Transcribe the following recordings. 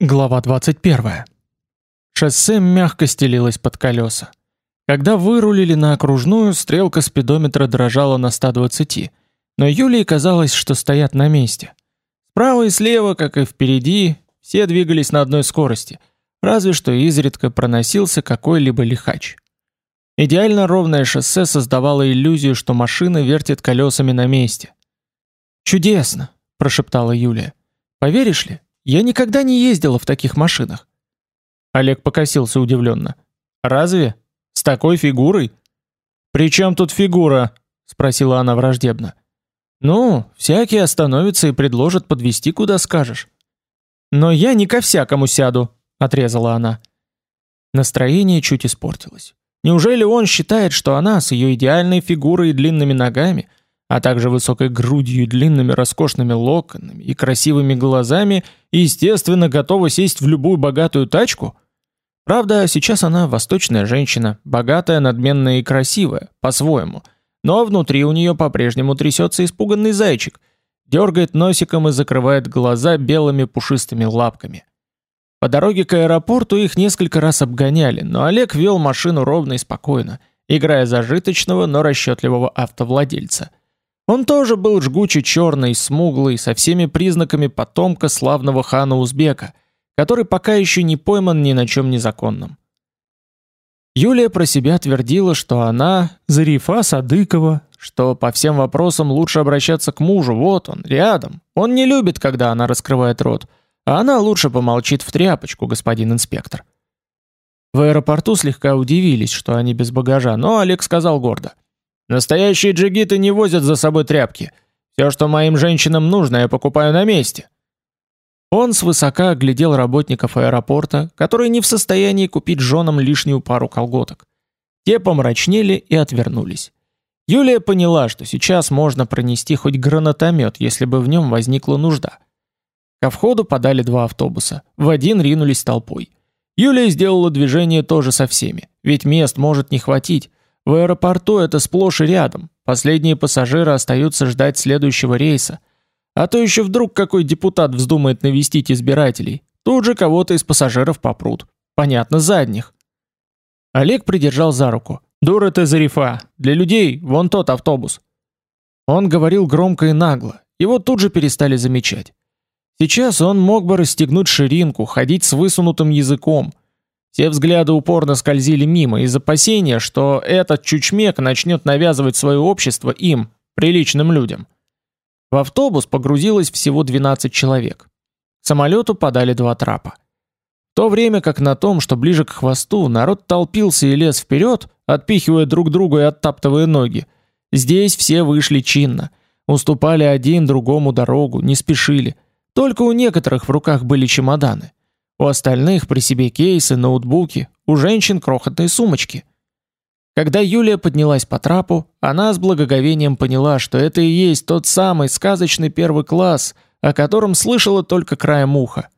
Глава 21. Шоссе мягко стелилось под колеса. Когда вырулили на окружную, стрелка спидометра дрожала на 120, но Юлии казалось, что стоят на месте. Справа и слева, как и впереди, все двигались на одной скорости, разве что изредка проносился какой-либо лихач. Идеально ровное шоссе создавало иллюзию, что машина вертит колесами на месте. «Чудесно!» – прошептала Юлия. «Поверишь ли, я никогда не ездила в таких машинах. Олег покосился удивленно. Разве? С такой фигурой? При чем тут фигура? Спросила она враждебно. Ну, всякие остановятся и предложат подвести куда скажешь. Но я не ко всякому сяду, отрезала она. Настроение чуть испортилось. Неужели он считает, что она с ее идеальной фигурой и длинными ногами а также высокой грудью и длинными роскошными локонами и красивыми глазами, естественно, готова сесть в любую богатую тачку? Правда, сейчас она восточная женщина, богатая, надменная и красивая, по-своему. Но внутри у нее по-прежнему трясется испуганный зайчик, дергает носиком и закрывает глаза белыми пушистыми лапками. По дороге к аэропорту их несколько раз обгоняли, но Олег вел машину ровно и спокойно, играя зажиточного, но расчетливого автовладельца – он тоже был жгуче черный, смуглый, со всеми признаками потомка славного хана Узбека, который пока еще не пойман ни на чем незаконном. Юлия про себя твердила, что она Зарифа Садыкова, что по всем вопросам лучше обращаться к мужу, вот он, рядом. Он не любит, когда она раскрывает рот, а она лучше помолчит в тряпочку, господин инспектор. В аэропорту слегка удивились, что они без багажа, но Олег сказал гордо – Настоящие джигиты не возят за собой тряпки. Все, что моим женщинам нужно, я покупаю на месте. Он свысока оглядел работников аэропорта, которые не в состоянии купить женам лишнюю пару колготок. Те помрачнели и отвернулись. Юлия поняла, что сейчас можно пронести хоть гранатомет, если бы в нем возникла нужда. Ко входу подали два автобуса. В один ринулись толпой. Юлия сделала движение тоже со всеми, ведь мест может не хватить, в аэропорту это сплошь и рядом. Последние пассажиры остаются ждать следующего рейса. А то еще вдруг какой депутат вздумает навестить избирателей. Тут же кого-то из пассажиров попрут. Понятно, задних. Олег придержал за руку. «Дура ты, Зарифа! Для людей вон тот автобус!» Он говорил громко и нагло. Его тут же перестали замечать. Сейчас он мог бы расстегнуть ширинку, ходить с высунутым языком – все взгляды упорно скользили мимо из опасения, что этот чучмек начнет навязывать свое общество им, приличным людям. В автобус погрузилось всего 12 человек. К самолету подали два трапа. В то время как на том, что ближе к хвосту, народ толпился и лез вперед, отпихивая друг друга и оттаптывая ноги, здесь все вышли чинно, уступали один другому дорогу, не спешили. Только у некоторых в руках были чемоданы. У остальных при себе кейсы, ноутбуки, у женщин крохотные сумочки. Когда Юлия поднялась по трапу, она с благоговением поняла, что это и есть тот самый сказочный первый класс, о котором слышала только краем уха.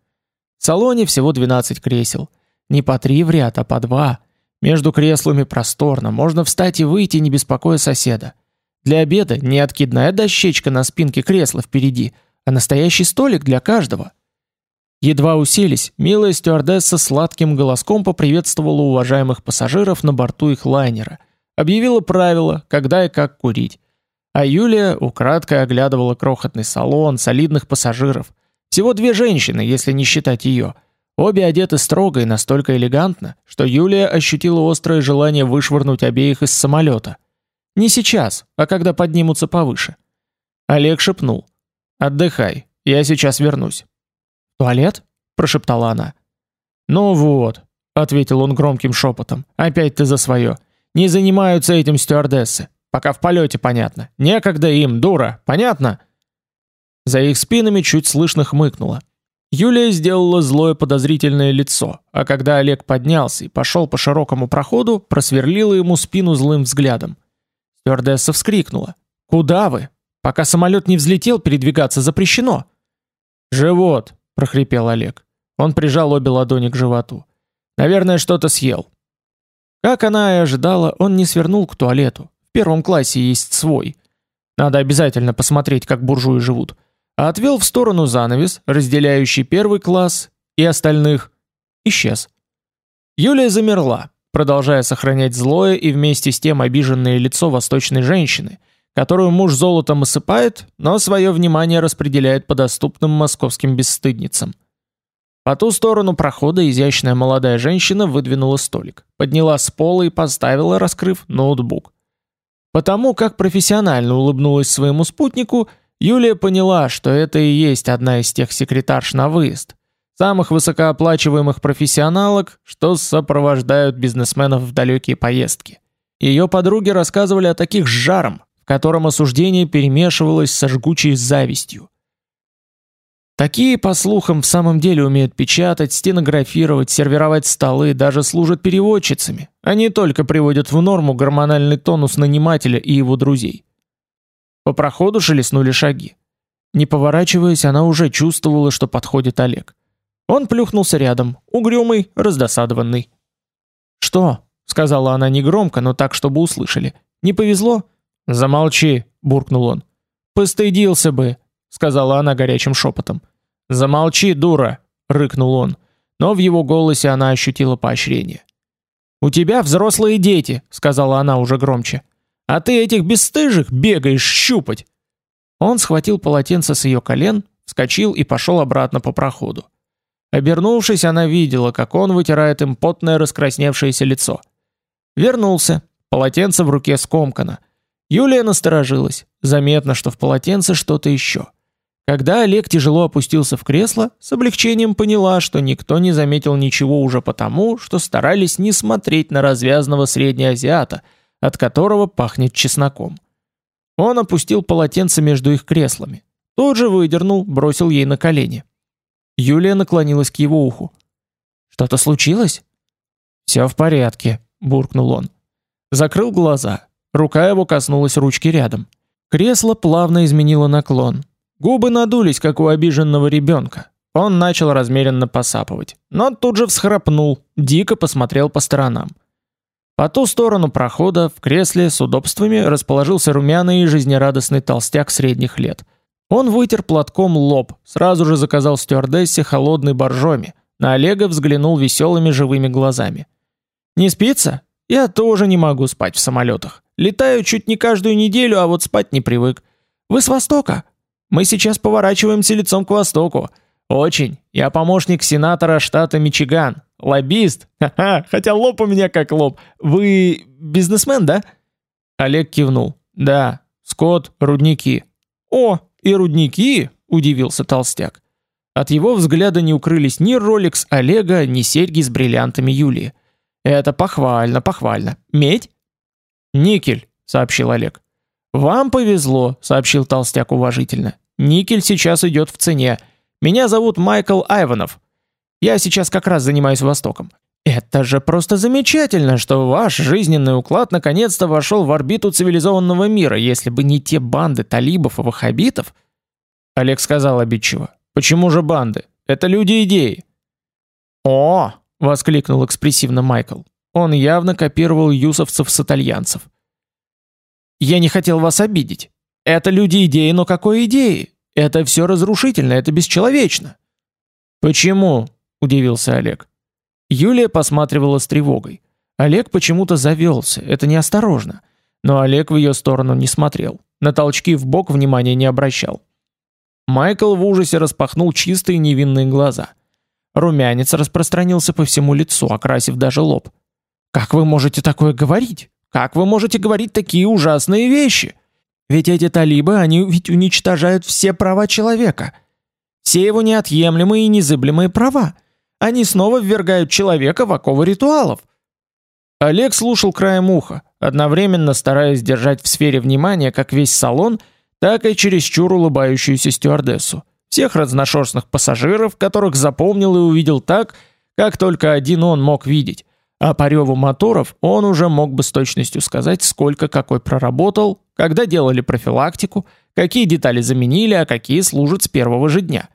В салоне всего 12 кресел. Не по три в ряд, а по два. Между креслами просторно, можно встать и выйти, не беспокоя соседа. Для обеда не откидная дощечка на спинке кресла впереди, а настоящий столик для каждого. Едва уселись, милая стюардесса сладким голоском поприветствовала уважаемых пассажиров на борту их лайнера, объявила правила, когда и как курить. А Юлия украдкой оглядывала крохотный салон, солидных пассажиров. Всего две женщины, если не считать ее. Обе одеты строго и настолько элегантно, что Юлия ощутила острое желание вышвырнуть обеих из самолета. Не сейчас, а когда поднимутся повыше. Олег шепнул. «Отдыхай, я сейчас вернусь». «Туалет?» – прошептала она. «Ну вот», – ответил он громким шепотом. «Опять ты за свое. Не занимаются этим стюардессы. Пока в полете понятно. Некогда им, дура. Понятно?» За их спинами чуть слышно хмыкнуло. Юлия сделала злое подозрительное лицо, а когда Олег поднялся и пошел по широкому проходу, просверлила ему спину злым взглядом. Стюардесса вскрикнула. «Куда вы? Пока самолет не взлетел, передвигаться запрещено». «Живот», прохрипел Олег. Он прижал обе ладони к животу. Наверное, что-то съел. Как она и ожидала, он не свернул к туалету. В первом классе есть свой. Надо обязательно посмотреть, как буржуи живут. А отвел в сторону занавес, разделяющий первый класс И остальных? Исчез. Юлия замерла, продолжая сохранять злое и вместе с тем обиженное лицо восточной женщины, которую муж золотом осыпает, но свое внимание распределяет по доступным московским бесстыдницам. По ту сторону прохода изящная молодая женщина выдвинула столик, подняла с пола и поставила, раскрыв ноутбук. Потому как профессионально улыбнулась своему спутнику, Юлия поняла, что это и есть одна из тех секретарш на выезд, самых высокооплачиваемых профессионалок, что сопровождают бизнесменов в далекие поездки. Ее подруги рассказывали о таких с котором осуждение перемешивалось со жгучей завистью. Такие, по слухам, в самом деле умеют печатать, стенографировать, сервировать столы, даже служат переводчицами, не только приводят в норму гормональный тонус нанимателя и его друзей. По проходу шелестнули шаги. Не поворачиваясь, она уже чувствовала, что подходит Олег. Он плюхнулся рядом, угрюмый, раздосадованный. «Что?» — сказала она негромко, но так, чтобы услышали. «Не повезло?» «Замолчи!» — буркнул он. «Постыдился бы!» — сказала она горячим шепотом. «Замолчи, дура!» — рыкнул он. Но в его голосе она ощутила поощрение. «У тебя взрослые дети!» — сказала она уже громче. «А ты этих бесстыжих бегаешь щупать!» Он схватил полотенце с ее колен, вскочил и пошел обратно по проходу. Обернувшись, она видела, как он вытирает им потное раскрасневшееся лицо. Вернулся. Полотенце в руке скомкано. Юлия насторожилась. Заметно, что в полотенце что-то еще. Когда Олег тяжело опустился в кресло, с облегчением поняла, что никто не заметил ничего уже потому, что старались не смотреть на развязного среднеазиата, от которого пахнет чесноком. Он опустил полотенце между их креслами. Тут же выдернул, бросил ей на колени. Юлия наклонилась к его уху. Что-то случилось? Все в порядке, буркнул он. Закрыл глаза. Рука его коснулась ручки рядом. Кресло плавно изменило наклон. Губы надулись, как у обиженного ребенка. Он начал размеренно посапывать, но тут же всхрапнул, дико посмотрел по сторонам. По ту сторону прохода в кресле с удобствами расположился румяный и жизнерадостный толстяк средних лет – он вытер платком лоб, сразу же заказал стюардессе холодный боржоми. На Олега взглянул веселыми живыми глазами. «Не спится? Я тоже не могу спать в самолетах. Летаю чуть не каждую неделю, а вот спать не привык. Вы с востока? Мы сейчас поворачиваемся лицом к востоку. Очень. Я помощник сенатора штата Мичиган. Лоббист. Ха-ха, хотя лоб у меня как лоб. Вы бизнесмен, да?» Олег кивнул. «Да. Скот, рудники». «О, и рудники, удивился толстяк. От его взгляда не укрылись ни Rolex Олега, ни серьги с бриллиантами Юлии. Это похвально, похвально. Медь? Никель, сообщил Олег. Вам повезло, сообщил толстяк уважительно. Никель сейчас идет в цене. Меня зовут Майкл Айванов. Я сейчас как раз занимаюсь Востоком. Это же просто замечательно, что ваш жизненный уклад наконец-то вошел в орбиту цивилизованного мира, если бы не те банды талибов и ваххабитов. Олег сказал обидчиво. Почему же банды? Это люди идеи. О, воскликнул экспрессивно Майкл. Он явно копировал юсовцев с итальянцев. Я не хотел вас обидеть. Это люди идеи, но какой идеи? Это все разрушительно, это бесчеловечно. Почему? удивился Олег. Юлия посматривала с тревогой. Олег почему-то завелся, это неосторожно. Но Олег в ее сторону не смотрел. На толчки в бок внимания не обращал. Майкл в ужасе распахнул чистые невинные глаза. Румянец распространился по всему лицу, окрасив даже лоб. Как вы можете такое говорить? Как вы можете говорить такие ужасные вещи? Ведь эти талибы, они ведь уничтожают все права человека. Все его неотъемлемые и незыблемые права. Они снова ввергают человека в оковы ритуалов. Олег слушал краем уха, одновременно стараясь держать в сфере внимания как весь салон, так и чересчур улыбающуюся стюардессу. Всех разношерстных пассажиров, которых запомнил и увидел так, как только один он мог видеть. А по реву моторов он уже мог бы с точностью сказать, сколько какой проработал, когда делали профилактику, какие детали заменили, а какие служат с первого же дня.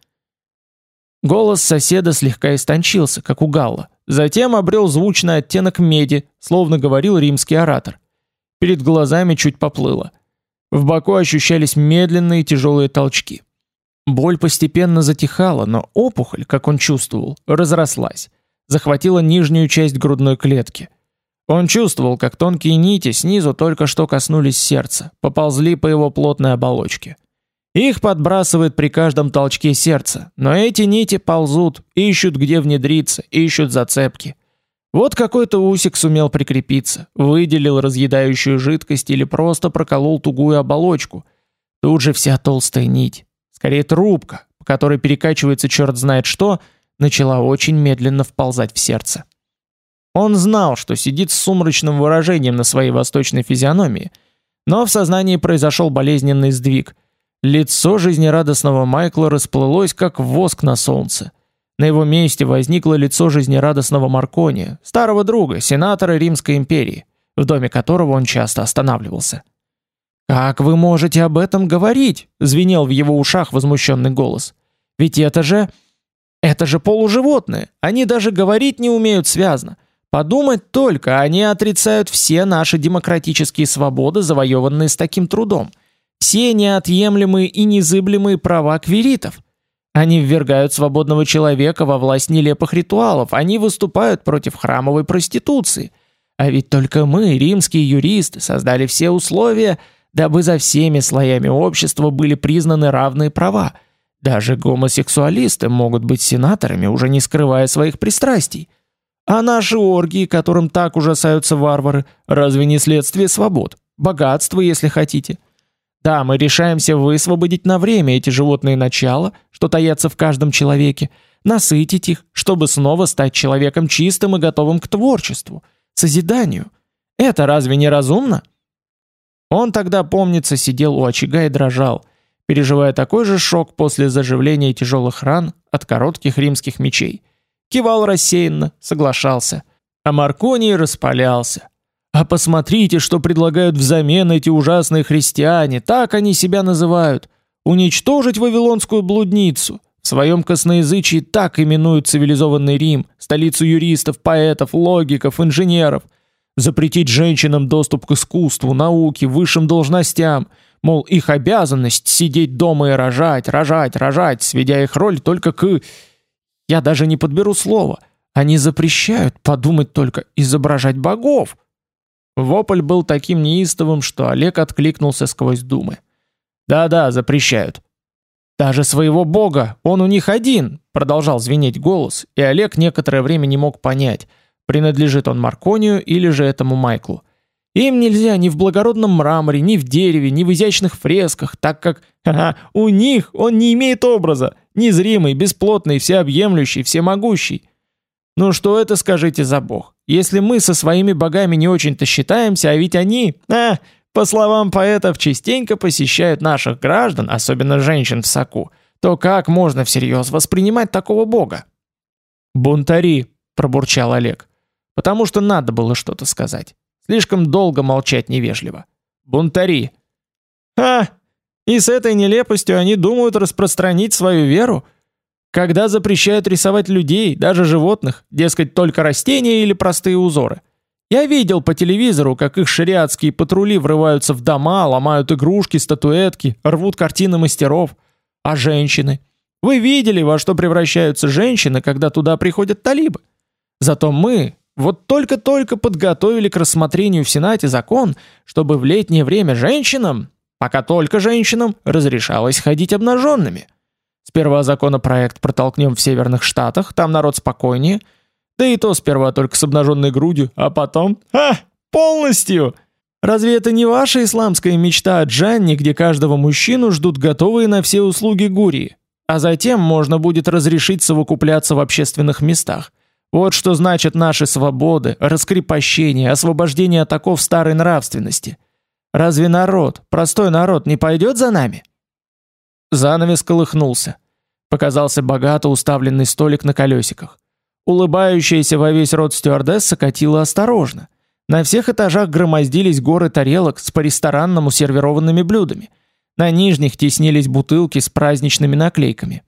Голос соседа слегка истончился, как у Галла. Затем обрел звучный оттенок меди, словно говорил римский оратор. Перед глазами чуть поплыло. В боку ощущались медленные тяжелые толчки. Боль постепенно затихала, но опухоль, как он чувствовал, разрослась, захватила нижнюю часть грудной клетки. Он чувствовал, как тонкие нити снизу только что коснулись сердца, поползли по его плотной оболочке. Их подбрасывает при каждом толчке сердца, но эти нити ползут, ищут где внедриться, ищут зацепки. Вот какой-то усик сумел прикрепиться, выделил разъедающую жидкость или просто проколол тугую оболочку. Тут же вся толстая нить, скорее трубка, по которой перекачивается черт знает что, начала очень медленно вползать в сердце. Он знал, что сидит с сумрачным выражением на своей восточной физиономии, но в сознании произошел болезненный сдвиг. Лицо жизнерадостного Майкла расплылось, как воск на солнце. На его месте возникло лицо жизнерадостного Маркония, старого друга, сенатора Римской империи, в доме которого он часто останавливался. «Как вы можете об этом говорить?» — звенел в его ушах возмущенный голос. «Ведь это же... это же полуживотные, они даже говорить не умеют связно. Подумать только, они отрицают все наши демократические свободы, завоеванные с таким трудом. Все неотъемлемые и незыблемые права квиритов. Они ввергают свободного человека во власть нелепых ритуалов, они выступают против храмовой проституции. А ведь только мы, римские юристы, создали все условия, дабы за всеми слоями общества были признаны равные права. Даже гомосексуалисты могут быть сенаторами, уже не скрывая своих пристрастий. А наши оргии, которым так ужасаются варвары, разве не следствие свобод? Богатства, если хотите. Да, мы решаемся высвободить на время эти животные начала, что таятся в каждом человеке, насытить их, чтобы снова стать человеком чистым и готовым к творчеству, созиданию. Это разве не разумно? Он тогда, помнится, сидел у очага и дрожал, переживая такой же шок после заживления тяжелых ран от коротких римских мечей. Кивал рассеянно, соглашался. А Марконий распалялся. А посмотрите, что предлагают взамен эти ужасные христиане, так они себя называют. Уничтожить вавилонскую блудницу. В своем косноязычии так именуют цивилизованный Рим, столицу юристов, поэтов, логиков, инженеров. Запретить женщинам доступ к искусству, науке, высшим должностям. Мол, их обязанность сидеть дома и рожать, рожать, рожать, сведя их роль только к... Я даже не подберу слово. Они запрещают, подумать только, изображать богов. Вопль был таким неистовым, что Олег откликнулся сквозь думы. «Да-да, запрещают». «Даже своего бога, он у них один», продолжал звенеть голос, и Олег некоторое время не мог понять, принадлежит он Марконию или же этому Майклу. Им нельзя ни в благородном мраморе, ни в дереве, ни в изящных фресках, так как ха, у них он не имеет образа, незримый, бесплотный, всеобъемлющий, всемогущий. Ну что это, скажите, за бог? Если мы со своими богами не очень-то считаемся, а ведь они, а, по словам поэтов, частенько посещают наших граждан, особенно женщин в соку, то как можно всерьез воспринимать такого бога? «Бунтари», — пробурчал Олег, — «потому что надо было что-то сказать. Слишком долго молчать невежливо. Бунтари». «А, и с этой нелепостью они думают распространить свою веру? Когда запрещают рисовать людей, даже животных, дескать, только растения или простые узоры. Я видел по телевизору, как их шариатские патрули врываются в дома, ломают игрушки, статуэтки, рвут картины мастеров. А женщины? Вы видели, во что превращаются женщины, когда туда приходят талибы? Зато мы вот только-только подготовили к рассмотрению в Сенате закон, чтобы в летнее время женщинам, пока только женщинам, разрешалось ходить обнаженными. Сперва законопроект протолкнем в северных штатах, там народ спокойнее. Да и то сперва только с обнаженной грудью, а потом... А, полностью! Разве это не ваша исламская мечта о Джанне, где каждого мужчину ждут готовые на все услуги гурии? А затем можно будет разрешить совокупляться в общественных местах. Вот что значит наши свободы, раскрепощение, освобождение от оков старой нравственности. Разве народ, простой народ, не пойдет за нами? Занавес колыхнулся. Показался богато уставленный столик на колесиках. Улыбающаяся во весь рот стюардесса катила осторожно. На всех этажах громоздились горы тарелок с по-ресторанному сервированными блюдами. На нижних теснились бутылки с праздничными наклейками.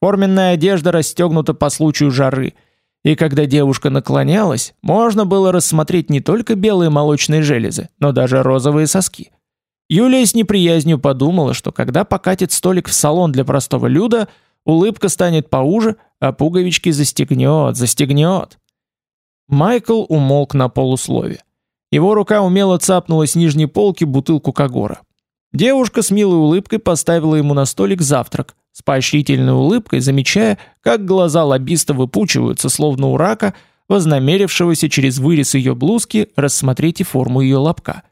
Форменная одежда расстегнута по случаю жары, и когда девушка наклонялась, можно было рассмотреть не только белые молочные железы, но даже розовые соски. Юлия с неприязнью подумала, что когда покатит столик в салон для простого люда, улыбка станет поуже, а пуговички застегнет, застегнет. Майкл умолк на полуслове. Его рука умело цапнула с нижней полки бутылку Кагора. Девушка с милой улыбкой поставила ему на столик завтрак, с поощрительной улыбкой замечая, как глаза лобиста выпучиваются, словно у рака, вознамерившегося через вырез ее блузки рассмотреть и форму ее лобка.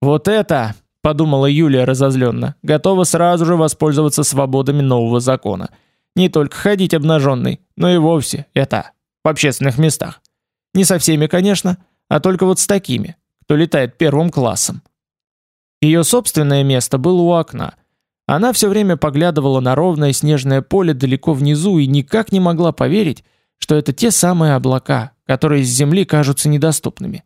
«Вот это!» — подумала Юлия разозленно, готова сразу же воспользоваться свободами нового закона. Не только ходить обнаженной, но и вовсе это, в общественных местах. Не со всеми, конечно, а только вот с такими, кто летает первым классом. Ее собственное место было у окна. Она все время поглядывала на ровное снежное поле далеко внизу и никак не могла поверить, что это те самые облака, которые с земли кажутся недоступными.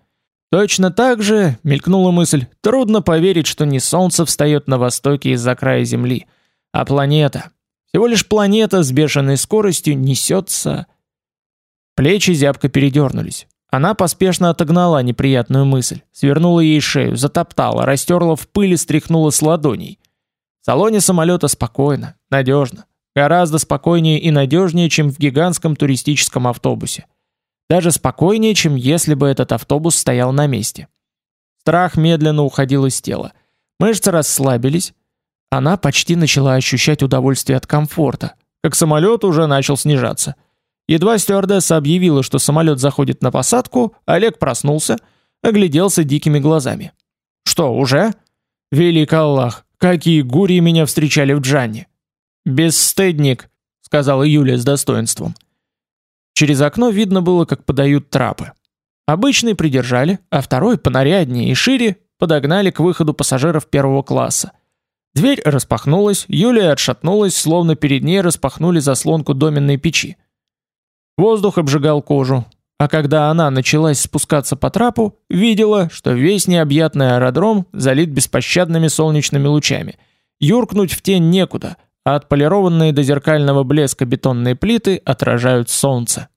Точно так же, мелькнула мысль, трудно поверить, что не солнце встает на востоке из-за края земли, а планета. Всего лишь планета с бешеной скоростью несется... Плечи зябко передернулись. Она поспешно отогнала неприятную мысль, свернула ей шею, затоптала, растерла в пыли, стряхнула с ладоней. В салоне самолета спокойно, надежно. Гораздо спокойнее и надежнее, чем в гигантском туристическом автобусе. Даже спокойнее, чем если бы этот автобус стоял на месте. Страх медленно уходил из тела. Мышцы расслабились. Она почти начала ощущать удовольствие от комфорта, как самолет уже начал снижаться. Едва стюардесса объявила, что самолет заходит на посадку, Олег проснулся, огляделся дикими глазами. «Что, уже?» «Велик Аллах, какие гури меня встречали в Джанне!» «Бесстыдник», — сказала Юлия с достоинством. Через окно видно было, как подают трапы. Обычный придержали, а второй, понаряднее и шире, подогнали к выходу пассажиров первого класса. Дверь распахнулась, Юлия отшатнулась, словно перед ней распахнули заслонку доменной печи. Воздух обжигал кожу, а когда она началась спускаться по трапу, видела, что весь необъятный аэродром залит беспощадными солнечными лучами. Юркнуть в тень некуда, а отполированные до зеркального блеска бетонные плиты отражают солнце.